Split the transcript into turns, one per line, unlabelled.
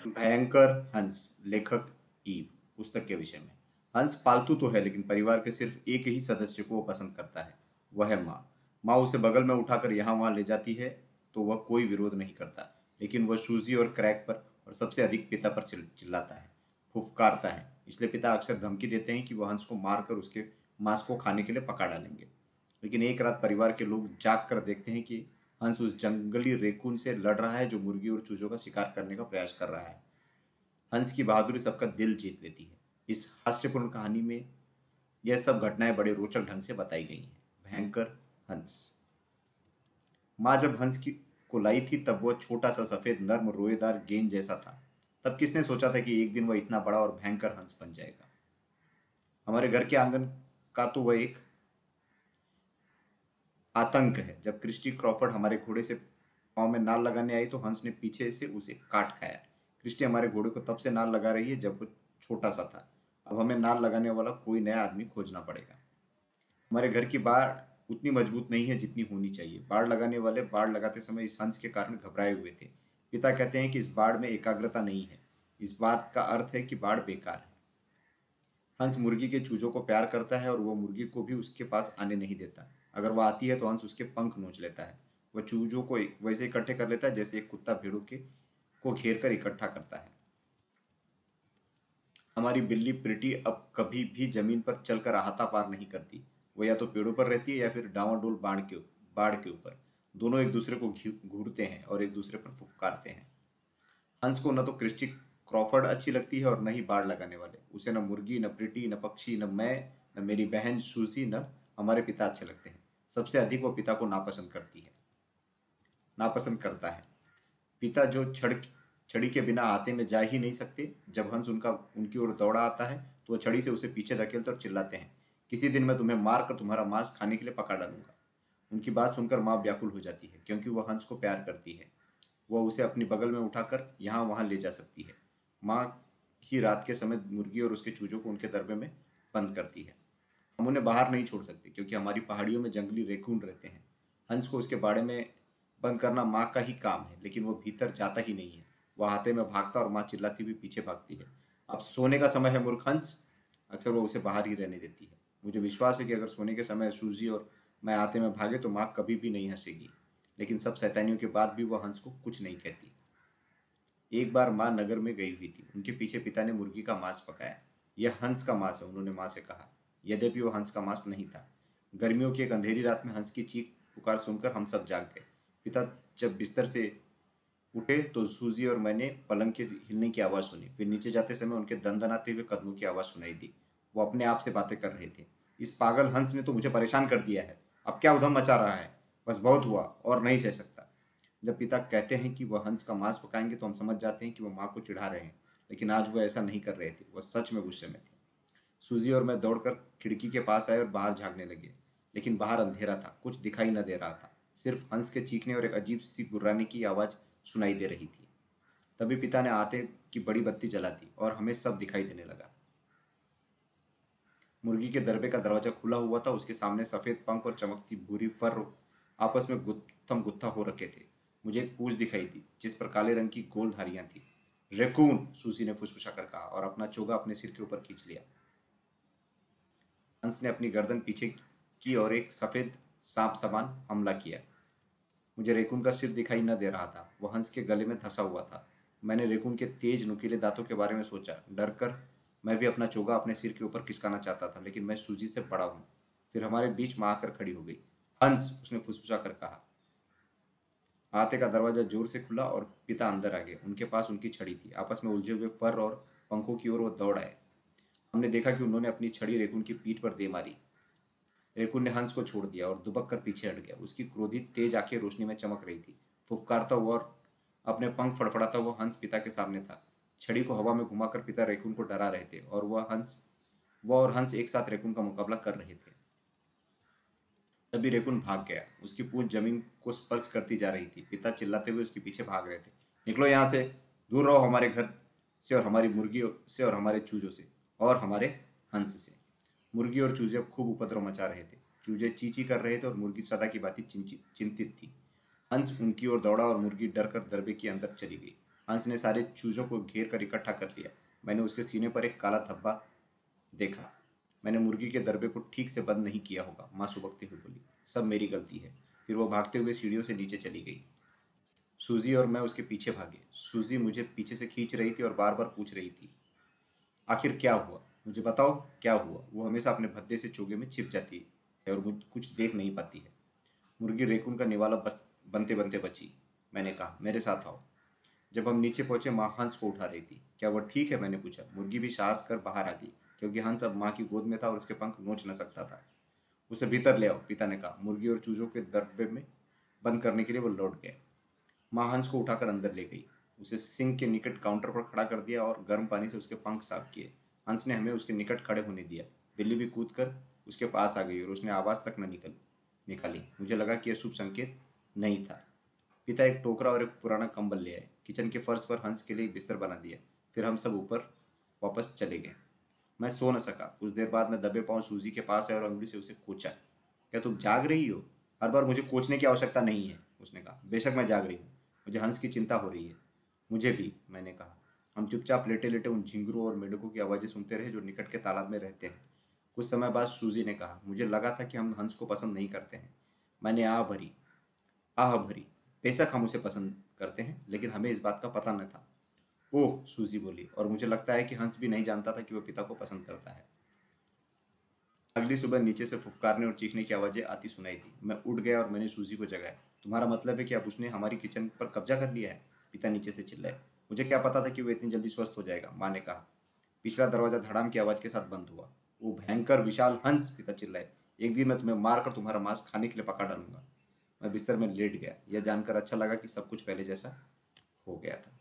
भयंकर हंस, लेखक ईव, पुस्तक के विषय में। हंस पालतू तो है, लेकिन परिवार के सिर्फ़ एक ही सदस्य को वो पसंद करता है, वह है माँ। माँ उसे बगल में उठाकर यहाँ वहाँ ले जाती है तो वह कोई विरोध नहीं करता, लेकिन वह सूजी और क्रैक पर और सबसे अधिक पिता पर चिल्लाता है, फुफकारता है। इसलिए पिता अक्सर धमकी देते हैं कि वह हंस को मारकर उसके मांस को खाने के लिए पका डालेंगे। लेकिन एक रात परिवार के लोग जाग कर देखते हैं कि हंस उस जंगली रेकून से लड़ रहा है, जो मुर्गी और चूजों का शिकार करने का प्रयास कर रहा है। हंस की बहादुरी सबका दिल जीत लेती है। इस हास्यपूर्ण कहानी में यह सब घटनाएँ बड़े रोचक ढंग से बताई गई हैं। भयंकर हंस। माँ जब हंस की को लाई थी, तब वह छोटा सा सफ़ेद, नर्म, रोएदार गेंद जैसा था। तब किसने सोचा था कि एक दिन वह इतना बड़ा और भयंकर हंस बन जाएगा? हमारे घर के आँगन का तो वह एक आतंक है। जब क्रिस्टी क्रॉफर्ड हमारे घोड़े से पाँव में नाल लगाने आई तो हंस ने पीछे से उसे काट खाया। क्रिस्टी हमारे घोड़े को तब से नाल लगा रही है, जब वो छोटा सा था। अब हमें नाल लगाने वाला कोई नया आदमी खोजना पड़ेगा। हमारे घर की बाढ़ उतनी मज़बूत नहीं है जितनी होनी चाहिए। बाढ़ लगाने वाले बाढ़ लगाते समय इस हंस के कारण घबराए हुए थे। पिता कहते हैं कि इस बाढ़ में एकाग्रता नहीं है। इस बात का अर्थ है कि बाढ़ बेकार है। हंस मुर्गी के चूजों को प्यार करता है और वह मुर्गी को भी उसके पास आने नहीं देता। अगर वह आती है तो हंस उसके पंख नोच लेता है। वह चूजों को वैसे इकट्ठे कर लेता है, जैसे एक कुत्ता भेड़ों के, को घेर कर इकट्ठा करता है। हमारी बिल्ली प्रिटी अब कभी भी ज़मीन पर चलकर हाथा पार नहीं करती। वह या तो पेड़ों पर रहती है या फिर डावाडोल बाढ़ के बाढ़ के ऊपर। दोनों एक दूसरे को घूरते हैं और एक दूसरे पर फुफकारते हैं। हंस को न तो क्रिस्टी क्रॉफर्ड अच्छी लगती है और न ही बाढ़ लगाने वाले। उसे न मुर्गी, न प्रिटी, न पक्षी, न मैं, न मेरी बहन सूसी, न हमारे पिता अच्छे लगते हैं। सबसे अधिक वो पिता को नापसंद करती है। नापसंद करता है। पिता जो छड़, छड़ी के बिना आते में जा ही नहीं सकते। जब हंस उनका, उनकी ओर दौड़ा आता है तो वो छड़ी से उसे पीछे धकेलते और चिल्लाते हैं। किसी दिन मैं तुम्हें मार कर तुम्हारा मांस खाने के लिए पका डालूँगा। उनकी बात सुनकर माँ व्याकुल हो जाती है, क्योंकि वह हंस को प्यार करती है। वह उसे अपनी बगल में उठाकर यहाँ वहाँ ले जा सकती है। माँ ही रात के समय मुर्गी और उसके चूजों को उनके दरबे में बंद करती है। हम उन्हें बाहर नहीं छोड़ सकते, क्योंकि हमारी पहाड़ियों में जंगली रेकून रहते हैं। हंस को उसके बाड़े में बंद करना माँ का ही काम है, लेकिन वो भीतर जाता ही नहीं है। वह हाथे में भागता और माँ चिल्लाती हुई पीछे भागती है। अब सोने का समय है मूर्ख हंस, अक्सर वो उसे बाहर ही रहने देती है। मुझे विश्वास है कि अगर सोने के समय सूजी और मैं आते में भागे तो माँ कभी भी नहीं हंसेगी, लेकिन सब सैतानियों के बाद भी वह हंस को कुछ नहीं कहती। एक बार माँ नगर में गई हुई थी। उनके पीछे पिता ने मुर्गी का मांस पकाया। यह हंस का मांस है, उन्होंने माँ से कहा। यद्यपि वह हंस का मांस नहीं था। गर्मियों की एक अंधेरी रात में हंस की चीख पुकार सुनकर हम सब जाग गए। पिता जब बिस्तर से उठे तो सूजी और मैंने पलंग के हिलने की आवाज़ सुनी। फिर नीचे जाते समय उनके दन दनाते हुए कदमों की आवाज़ सुनाई दी। वो अपने आप से बातें कर रहे थे। इस पागल हंस ने तो मुझे परेशान कर दिया है। अब क्या उधम मचा रहा है? बस बहुत हुआ और नहीं सह सकता। जब पिता कहते हैं कि वह हंस का मांस पकाएँगे तो हम समझ जाते हैं कि वह माँ को चिढ़ा रहे हैं, लेकिन आज वह ऐसा नहीं कर रहे थे। वह सच में गुस्से में थे। सूजी और मैं दौड़कर खिड़की के पास आए और बाहर झाँकने लगे। लेकिन बाहर अंधेरा था, कुछ दिखाई न दे रहा था। सिर्फ़ हंस के चीखने और एक अजीब सी गुर्राने की आवाज़ सुनाई दे रही थी। तभी पिता ने आते की बड़ी बत्ती जला दी और हमें सब दिखाई देने लगा। मुर्गी के दरबे का दरवाज़ा खुला हुआ था, उसके सामने सफ़ेद पंख और चमकती भूरी फर आपस में गुत्थम गुत्था हो रखे थे। मुझे एक पूछ दिखाई दी, जिस पर काले रंग की गोल धारियाँ थी। रेकून सूसी ने फुसफुसा कर कहा और अपना चोगा अपने सिर के ऊपर खींच लिया। हंस ने अपनी गर्दन पीछे की और एक सफ़ेद सांप समान हमला किया। मुझे रेकून का सिर दिखाई न दे रहा था। वह हंस के गले में धंसा हुआ था। मैंने रेकून के तेज नुकीले दांतों के बारे में सोचा। डर कर मैं भी अपना चोगा अपने सिर के ऊपर खिसकाना चाहता था, लेकिन मैं सूजी से पड़ा हूँ। फिर हमारे बीच माँ आकर खड़ी हो गई। हंस, उसने फुसफुसा कर कहा। आते का दरवाज़ा ज़ोर से खुला और पिता अंदर आ गए। उनके पास उनकी छड़ी थी। आपस में उलझे हुए फर और पंखों की ओर वो दौड़ आए। हमने देखा कि उन्होंने अपनी छड़ी रेकुन की पीठ पर दे मारी। रेकुन ने हंस को छोड़ दिया और दुबक कर पीछे हट गया। उसकी क्रोधित, तेज आँखें रोशनी में चमक रही थी। फुफकारता हुआ और अपने पंख फड़फड़ाता हुआ हंस पिता के सामने था। छड़ी को हवा में घुमाकर पिता रेकुन को डरा रहे थे और वह हंस, वह और हंस एक साथ रेकुन का मुकाबला कर रहे थे। तभी रेकुन भाग गया। उसकी पूंछ ज़मीन को स्पर्श करती जा रही थी। पिता चिल्लाते हुए उसके पीछे भाग रहे थे। निकलो यहाँ से, दूर रहो हमारे घर से और हमारी मुर्गी से और हमारे चूजों से। और हमारे हंस से। मुर्गी और चूजे खूब उपद्रव मचा रहे थे। चूजे चीची कर रहे थे और मुर्गी सदा की बातें चिंतित थी। हंस उनकी ओर दौड़ा और मुर्गी डर कर दरबे के अंदर चली गई। हंस ने सारे चूजों को घेर कर इकट्ठा कर लिया। मैंने उसके सीने पर एक काला धब्बा देखा। मैंने मुर्गी के दरबे को ठीक से बंद नहीं किया होगा, माँ सुबकते हुए बोली। सब मेरी गलती है। फिर वो भागते हुए सीढ़ियों से नीचे चली गई। सूजी और मैं उसके पीछे भागे। सूजी मुझे पीछे से खींच रही थी और बार बार पूछ रही थी। आखिर क्या हुआ? मुझे बताओ, क्या हुआ? वो हमेशा अपने भद्दे से चोगे में छिप जाती है और मुझ, कुछ देख नहीं पाती है। मुर्गी रेकुन का निवाला बस बनते बनते बची। मैंने कहा, मेरे साथ आओ। जब हम नीचे पहुँचे, माँ हंस को उठा रही थी। क्या वह ठीक है? मैंने पूछा। मुर्गी भी साहस कर बाहर आ गई, क्योंकि हंस अब माँ की गोद में था और उसके पंख नोच न सकता था। उसे भीतर ले आओ, पिता ने कहा। मुर्गी और चूजों के दरबे में बंद करने के लिए वो लौट गए। माँ हंस को उठाकर अंदर ले गई। उसे सिंह के निकट काउंटर पर खड़ा कर दिया और गर्म पानी से उसके पंख साफ़ किए। हंस ने हमें उसके निकट खड़े होने दिया। बिल्ली भी कूद कर उसके पास आ गई और उसने आवाज़ तक न निकल, निकाली। मुझे लगा कि यह शुभ संकेत नहीं था। पिता एक टोकरा और एक पुराना कंबल ले आए। किचन के फर्श पर हंस के लिए बिस्तर बना दिया। फिर हम सब ऊपर वापस चले गए। मैं सो न सका। कुछ देर बाद मैं दबे पाँव सूजी के पास आया और अंगुली से उसे कोचा। क्या तुम जाग रही हो? हर बार मुझे कोचने की आवश्यकता नहीं है, उसने कहा। बेशक मैं जाग रही हूँ। मुझे हंस की चिंता हो रही है। मुझे भी, मैंने कहा। हम चुपचाप लेटे लेटे उन झिंगरों और मेढकों की आवाज़ें सुनते रहे जो निकट के तालाब में रहते हैं। कुछ समय बाद सूजी ने कहा, मुझे लगा था कि हम हंस को पसंद नहीं करते हैं। मैंने आह भरी आह भरी बेशक हम उसे पसंद करते हैं, लेकिन हमें इस बात का पता न था। ओह, सूजी बोली, और मुझे लगता है कि हंस भी नहीं जानता था कि वह पिता को पसंद करता है। अगली सुबह नीचे से फुफकारने और चीखने की आवाज़ें आती सुनाई थी मैं उठ गया और मैंने सूजी को जगाया। तुम्हारा मतलब है कि अब उसने हमारी किचन पर कब्जा कर लिया है? पिता नीचे से चिल्लाए, मुझे क्या पता था कि वो इतनी जल्दी स्वस्थ हो जाएगा? माँ ने कहा, पिछला दरवाज़ा धड़ाम की आवाज़ के साथ बंद हुआ। वो भयंकर विशाल हंस पिता चिल्लाए, एक दिन मैं तुम्हें मारकर तुम्हारा मांस खाने के लिए पका डालूँगा। मैं बिस्तर में लेट गया। यह जानकर अच्छा लगा कि सब कुछ पहले जैसा हो गया था।